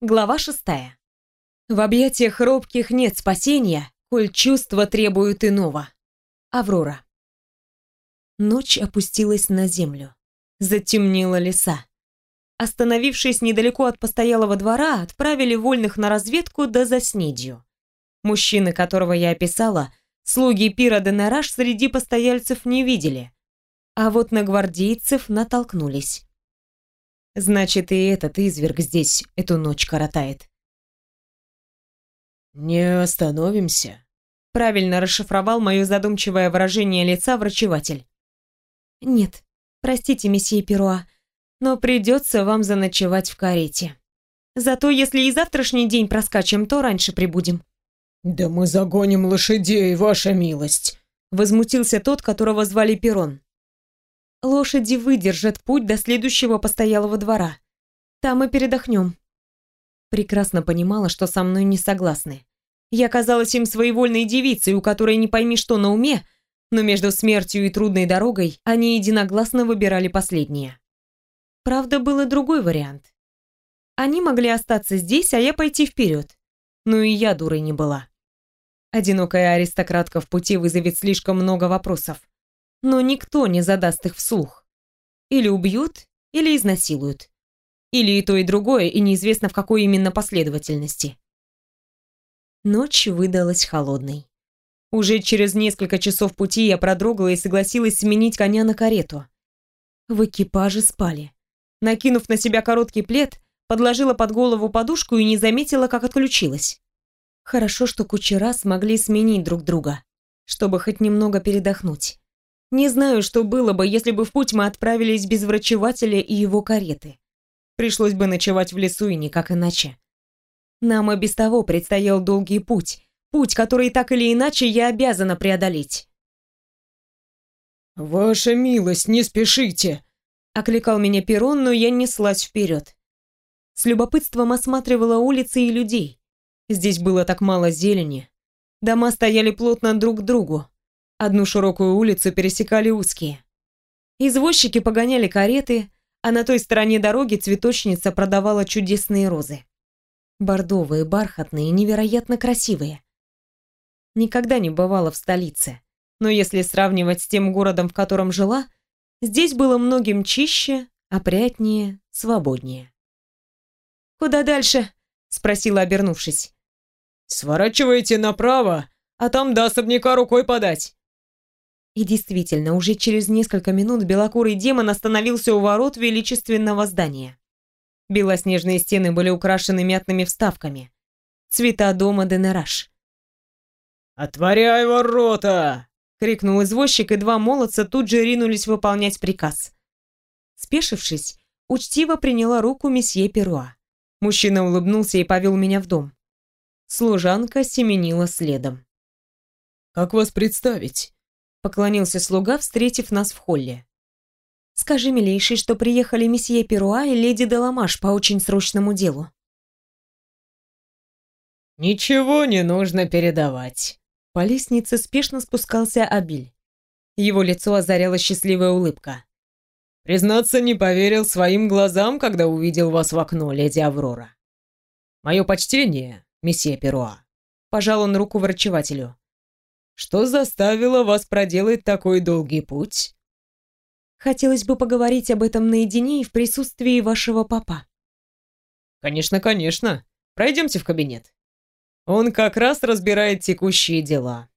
Глава шестая. В объятиях робких нет спасения, коль чувства требуют иного. Аврора. Ночь опустилась на землю. Затемнела леса. Остановившись недалеко от постоялого двора, отправили вольных на разведку да за снедью. Мужчины, которого я описала, слуги пира Денараш среди постояльцев не видели, а вот на гвардейцев натолкнулись. Значит, и этот изверг здесь эту ночь коротает. «Не остановимся», — правильно расшифровал мое задумчивое выражение лица врачеватель. «Нет, простите, месье Перуа, но придется вам заночевать в карете. Зато если и завтрашний день проскачем, то раньше прибудем». «Да мы загоним лошадей, ваша милость», — возмутился тот, которого звали Перон. Лошади выдержат путь до следующего постоялого двора. Там и передохнем. Прекрасно понимала, что со мной не согласны. Я казалась им своевольной девицей, у которой не пойми что на уме, но между смертью и трудной дорогой они единогласно выбирали последнее. Правда, был и другой вариант. Они могли остаться здесь, а я пойти вперед. Ну и я дурой не была. Одинокая аристократка в пути вызовет слишком много вопросов но никто не задаст их вслух. Или убьют, или изнасилуют. Или и то, и другое, и неизвестно в какой именно последовательности. Ночь выдалась холодной. Уже через несколько часов пути я продрогла и согласилась сменить коня на карету. В экипаже спали. Накинув на себя короткий плед, подложила под голову подушку и не заметила, как отключилась. Хорошо, что кучера смогли сменить друг друга, чтобы хоть немного передохнуть. Не знаю, что было бы, если бы в путь мы отправились без врачевателя и его кареты. Пришлось бы ночевать в лесу и никак иначе. Нам и без того предстоял долгий путь, путь, который так или иначе я обязана преодолеть. «Ваша милость, не спешите!» Окликал меня перрон, но я неслась вперед. С любопытством осматривала улицы и людей. Здесь было так мало зелени. Дома стояли плотно друг к другу. Одну широкую улицу пересекали узкие. Извозчики погоняли кареты, а на той стороне дороги цветочница продавала чудесные розы. Бордовые, бархатные, невероятно красивые. Никогда не бывала в столице, но если сравнивать с тем городом, в котором жила, здесь было многим чище, опрятнее, свободнее. «Куда дальше?» — спросила, обернувшись. «Сворачивайте направо, а там до особняка рукой подать». И действительно, уже через несколько минут белокурый демон остановился у ворот величественного здания. Белоснежные стены были украшены мятными вставками. Цвета дома Денераш. «Отворяй ворота!» — крикнул извозчик, и два молодца тут же ринулись выполнять приказ. Спешившись, учтиво приняла руку месье Перуа. Мужчина улыбнулся и повел меня в дом. Служанка семенила следом. «Как вас представить?» Поклонился слуга, встретив нас в холле. «Скажи, милейший, что приехали месье Перуа и леди Деламаш по очень срочному делу». «Ничего не нужно передавать». По лестнице спешно спускался Абиль. Его лицо озаряла счастливая улыбка. «Признаться, не поверил своим глазам, когда увидел вас в окно, леди Аврора. Мое почтение, месье Перуа». Пожал он руку врачевателю. Что заставило вас проделать такой долгий путь? Хотелось бы поговорить об этом наедине и в присутствии вашего папа. Конечно, конечно. Пройдемте в кабинет. Он как раз разбирает текущие дела.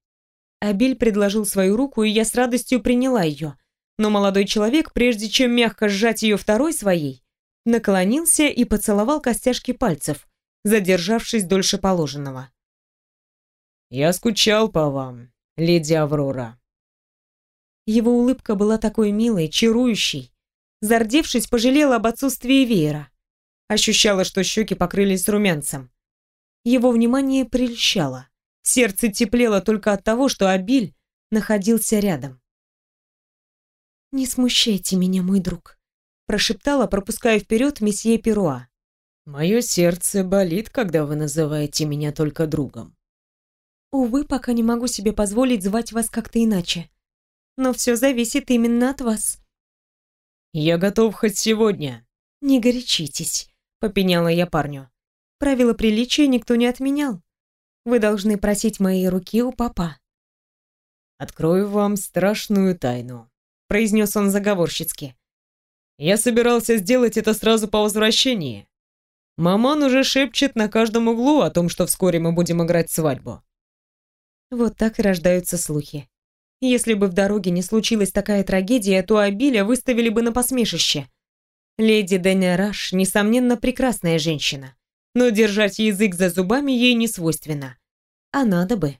Абель предложил свою руку, и я с радостью приняла ее. Но молодой человек, прежде чем мягко сжать ее второй своей, наклонился и поцеловал костяшки пальцев, задержавшись дольше положенного. «Я скучал по вам леди Аврора». Его улыбка была такой милой, чарующей. Зардевшись, пожалела об отсутствии веера. Ощущала, что щеки покрылись румянцем. Его внимание прельщало. Сердце теплело только от того, что Абиль находился рядом. «Не смущайте меня, мой друг», — прошептала, пропуская вперед месье Перуа. «Мое сердце болит, когда вы называете меня только другом. Увы, пока не могу себе позволить звать вас как-то иначе. Но все зависит именно от вас. Я готов хоть сегодня. Не горячитесь, попеняла я парню. Правила приличия никто не отменял. Вы должны просить моей руки у папа. «Открою вам страшную тайну», — произнес он заговорщицки. «Я собирался сделать это сразу по возвращении. Маман уже шепчет на каждом углу о том, что вскоре мы будем играть свадьбу». Вот так и рождаются слухи. Если бы в дороге не случилась такая трагедия, то Абиля выставили бы на посмешище. Леди Денераш, несомненно, прекрасная женщина, но держать язык за зубами ей не свойственно. А надо бы.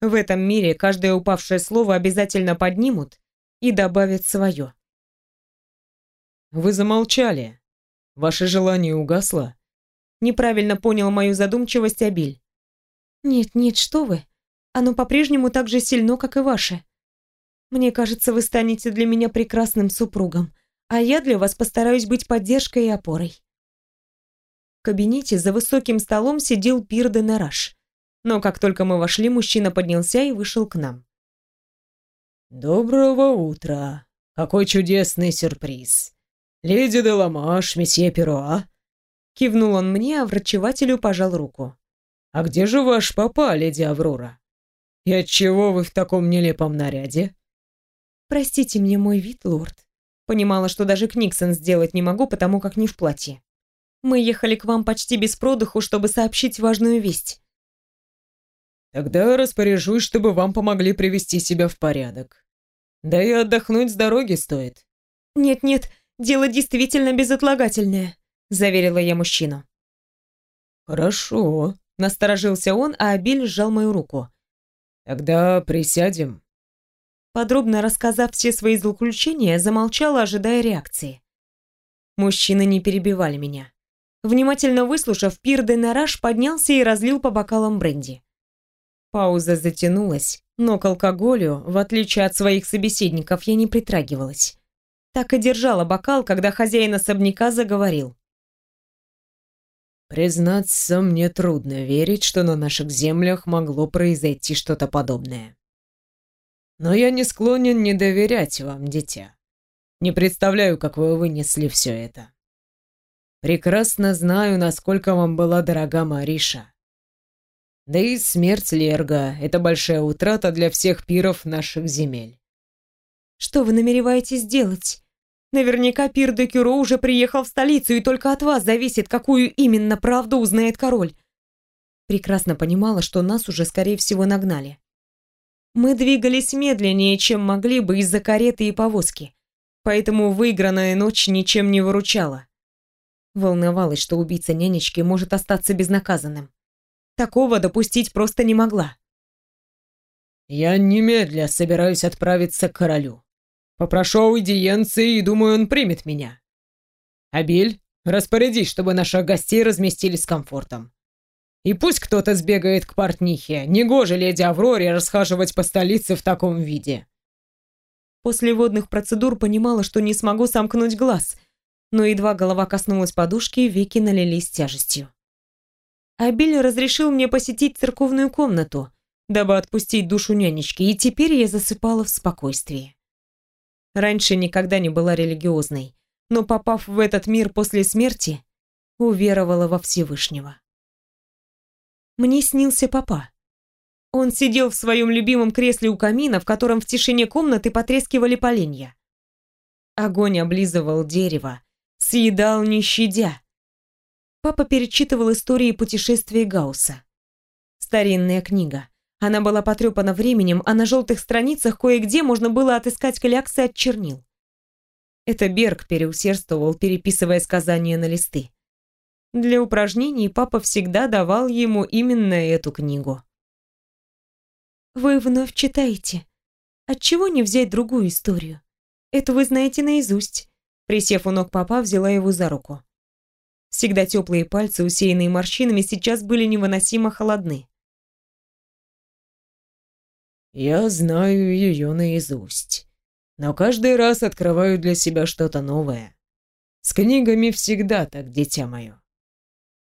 В этом мире каждое упавшее слово обязательно поднимут и добавят свое. «Вы замолчали. Ваше желание угасло?» Неправильно понял мою задумчивость Абиль. «Нет, нет, что вы. Оно по-прежнему так же сильно, как и ваше. Мне кажется, вы станете для меня прекрасным супругом, а я для вас постараюсь быть поддержкой и опорой. В кабинете за высоким столом сидел Пир де Нараш. Но как только мы вошли, мужчина поднялся и вышел к нам. «Доброго утра! Какой чудесный сюрприз! Леди де Ламаш, месье Перуа!» Кивнул он мне, а врачевателю пожал руку. «А где же ваш папа, леди Аврора? И отчего вы в таком нелепом наряде?» «Простите мне мой вид, лорд. Понимала, что даже Книксон сделать не могу, потому как не в платье. Мы ехали к вам почти без продыху, чтобы сообщить важную весть». «Тогда распоряжусь, чтобы вам помогли привести себя в порядок. Да и отдохнуть с дороги стоит». «Нет-нет, дело действительно безотлагательное», — заверила я мужчину. «Хорошо», — насторожился он, а Абиль сжал мою руку. «Тогда присядем». Подробно рассказав все свои злоключения, замолчала, ожидая реакции. Мужчины не перебивали меня. Внимательно выслушав, Пир де Нараш поднялся и разлил по бокалам бренди. Пауза затянулась, но к алкоголю, в отличие от своих собеседников, я не притрагивалась. Так и держала бокал, когда хозяин особняка заговорил. «Признаться, мне трудно верить, что на наших землях могло произойти что-то подобное. Но я не склонен не доверять вам, дитя. Не представляю, как вы вынесли все это. Прекрасно знаю, насколько вам была дорога Мариша. Да и смерть Лерга — это большая утрата для всех пиров наших земель. Что вы намереваетесь делать? Наверняка пир де Кюро уже приехал в столицу, и только от вас зависит, какую именно правду узнает король. Прекрасно понимала, что нас уже, скорее всего, нагнали. Мы двигались медленнее, чем могли бы из-за кареты и повозки, поэтому выигранная ночь ничем не выручала. Волновалась, что убийца нянечки может остаться безнаказанным. Такого допустить просто не могла. «Я немедля собираюсь отправиться к королю. Попрошу аудиенции и думаю, он примет меня. Абель, распорядись, чтобы наших гостей разместили с комфортом. И пусть кто-то сбегает к портнихе. Негоже леди Авроре расхаживать по столице в таком виде. После водных процедур понимала, что не смогу сомкнуть глаз, но едва голова коснулась подушки, веки налились тяжестью. Абиль разрешил мне посетить церковную комнату, дабы отпустить душу нянечки, и теперь я засыпала в спокойствии. Раньше никогда не была религиозной, но попав в этот мир после смерти, уверовала во Всевышнего мне снился папа. Он сидел в своем любимом кресле у камина, в котором в тишине комнаты потрескивали поленья. Огонь облизывал дерево, съедал не щадя. Папа перечитывал истории путешествий Гаусса. Старинная книга. Она была потрепана временем, а на желтых страницах кое-где можно было отыскать кляксы от чернил. Это Берг переусердствовал, переписывая сказания на листы. Для упражнений папа всегда давал ему именно эту книгу. «Вы вновь читаете. Отчего не взять другую историю? Это вы знаете наизусть». Присев у ног папа, взяла его за руку. Всегда теплые пальцы, усеянные морщинами, сейчас были невыносимо холодны. «Я знаю ее наизусть, но каждый раз открываю для себя что-то новое. С книгами всегда так, дитя мое.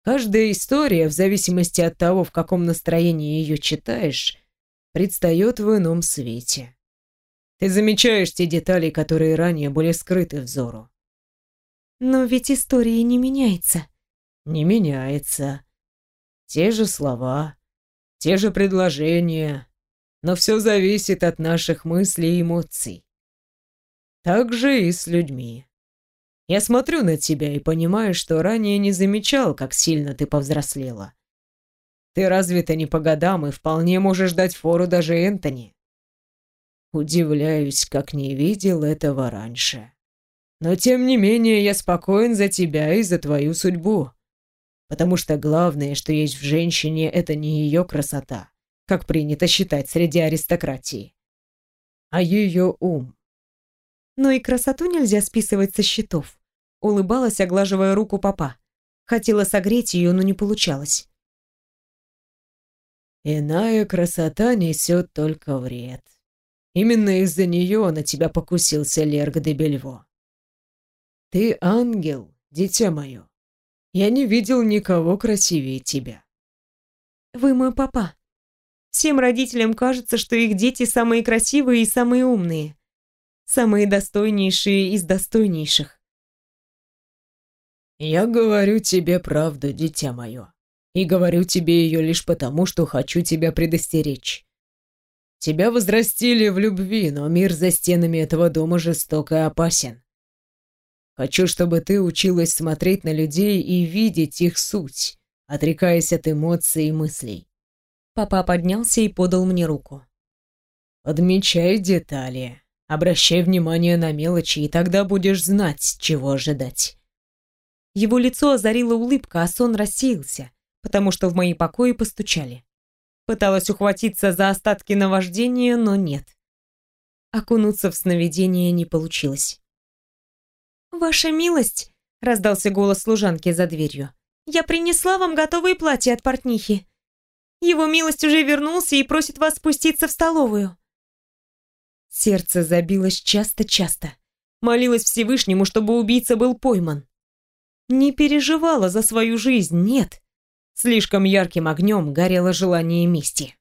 Каждая история, в зависимости от того, в каком настроении ее читаешь, предстает в ином свете. Ты замечаешь те детали, которые ранее были скрыты взору. Но ведь история не меняется. Не меняется. Те же слова, те же предложения, но все зависит от наших мыслей и эмоций. Так же и с людьми. Я смотрю на тебя и понимаю, что ранее не замечал, как сильно ты повзрослела. Ты развита не по годам и вполне можешь дать фору даже Энтони. Удивляюсь, как не видел этого раньше. Но тем не менее я спокоен за тебя и за твою судьбу. Потому что главное, что есть в женщине, это не ее красота, как принято считать среди аристократии, а ее ум. Но и красоту нельзя списывать со счетов. Улыбалась, оглаживая руку папа. Хотела согреть ее, но не получалось. Иная красота несет только вред. Именно из-за нее на тебя покусился Лерг де Бельво. Ты ангел, дитя мое. Я не видел никого красивее тебя. Вы мой папа. Всем родителям кажется, что их дети самые красивые и самые умные. Самые достойнейшие из достойнейших. Я говорю тебе правду, дитя мое. И говорю тебе ее лишь потому, что хочу тебя предостеречь. Тебя возрастили в любви, но мир за стенами этого дома жесток и опасен. Хочу, чтобы ты училась смотреть на людей и видеть их суть, отрекаясь от эмоций и мыслей. Папа поднялся и подал мне руку. Подмечай детали, обращай внимание на мелочи, и тогда будешь знать, чего ожидать. Его лицо озарила улыбка, а сон рассеялся, потому что в мои покои постучали. Пыталась ухватиться за остатки наваждения, но нет. Окунуться в сновидение не получилось. «Ваша милость!» — раздался голос служанки за дверью. «Я принесла вам готовые платья от портнихи. Его милость уже вернулся и просит вас спуститься в столовую». Сердце забилось часто-часто. Молилась Всевышнему, чтобы убийца был пойман. Не переживала за свою жизнь, нет. Слишком ярким огнем горело желание мести.